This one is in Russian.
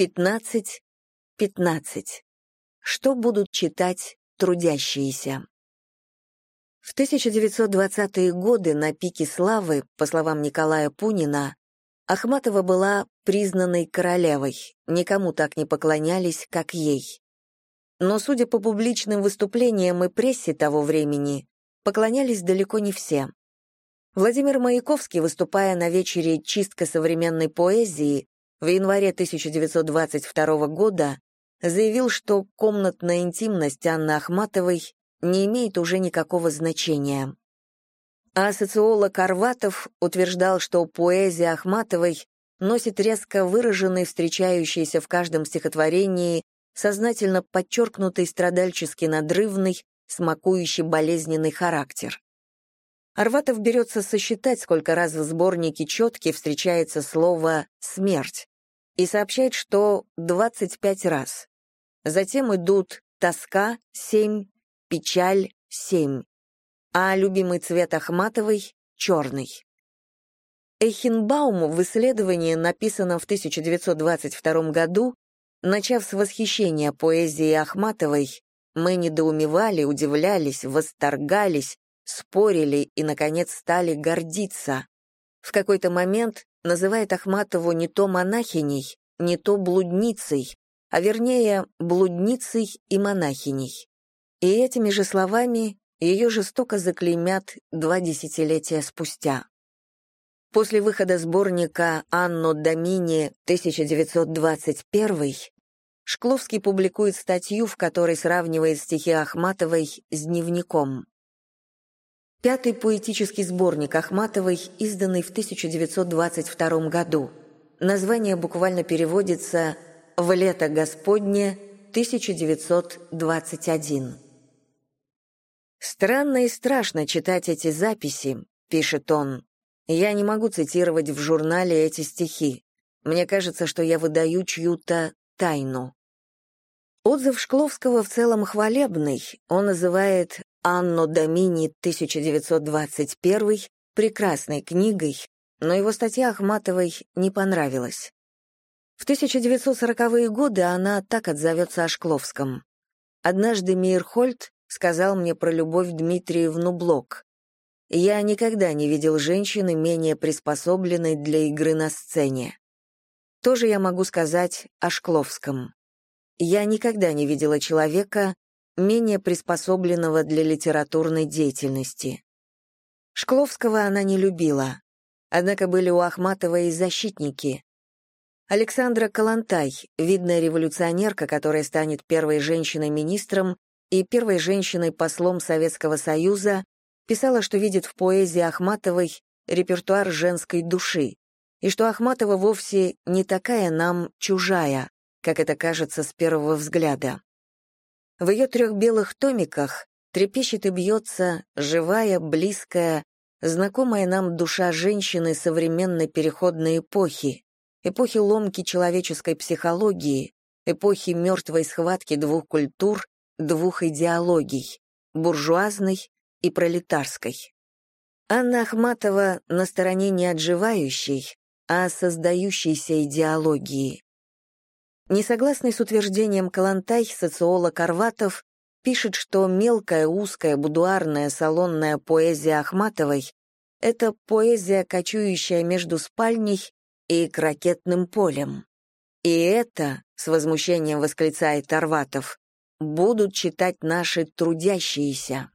15, 15. Что будут читать трудящиеся? В 1920-е годы на пике славы, по словам Николая Пунина, Ахматова была признанной королевой, никому так не поклонялись, как ей. Но, судя по публичным выступлениям и прессе того времени, поклонялись далеко не все. Владимир Маяковский, выступая на вечере «Чистка современной поэзии», в январе 1922 года заявил, что комнатная интимность Анны Ахматовой не имеет уже никакого значения. А социолог Арватов утверждал, что поэзия Ахматовой носит резко выраженный, встречающийся в каждом стихотворении, сознательно подчеркнутый страдальчески надрывный, смакующий болезненный характер. Арватов берется сосчитать, сколько раз в сборнике «Четки» встречается слово «смерть» и сообщает, что 25 раз. Затем идут «тоска» — 7, «печаль» — 7, а любимый цвет Ахматовой — черный. Эйхенбауму в исследовании, написанном в 1922 году, начав с восхищения поэзии Ахматовой, мы недоумевали, удивлялись, восторгались, спорили и, наконец, стали гордиться. В какой-то момент называет Ахматову не то монахиней, не то блудницей, а вернее, блудницей и монахиней. И этими же словами ее жестоко заклеймят два десятилетия спустя. После выхода сборника «Анно Домини» 1921 Шкловский публикует статью, в которой сравнивает стихи Ахматовой с дневником. Пятый поэтический сборник Ахматовой, изданный в 1922 году. Название буквально переводится «В лето Господне 1921». «Странно и страшно читать эти записи», — пишет он. «Я не могу цитировать в журнале эти стихи. Мне кажется, что я выдаю чью-то тайну». Отзыв Шкловского в целом хвалебный. Он называет Анно Домини 1921 прекрасной книгой, но его статья Ахматовой не понравилась. В 1940-е годы она так отзовется о Шкловском. Однажды Мейерхольд сказал мне про любовь Дмитриевну Блок. Я никогда не видел женщины, менее приспособленной для игры на сцене. Тоже я могу сказать о Шкловском. Я никогда не видела человека, менее приспособленного для литературной деятельности. Шкловского она не любила, однако были у Ахматовой и защитники. Александра Калантай, видная революционерка, которая станет первой женщиной-министром и первой женщиной-послом Советского Союза, писала, что видит в поэзии Ахматовой репертуар женской души, и что Ахматова вовсе не такая нам чужая, как это кажется с первого взгляда. В ее трех белых томиках трепещет и бьется живая, близкая, знакомая нам душа женщины современной переходной эпохи, эпохи ломки человеческой психологии, эпохи мертвой схватки двух культур, двух идеологий — буржуазной и пролетарской. Анна Ахматова на стороне не отживающей, а создающейся идеологии. Несогласный с утверждением Калантай, социолог Арватов пишет, что мелкая, узкая, будуарная, салонная поэзия Ахматовой — это поэзия, кочующая между спальней и крокетным полем. И это, с возмущением восклицает Арватов, будут читать наши трудящиеся.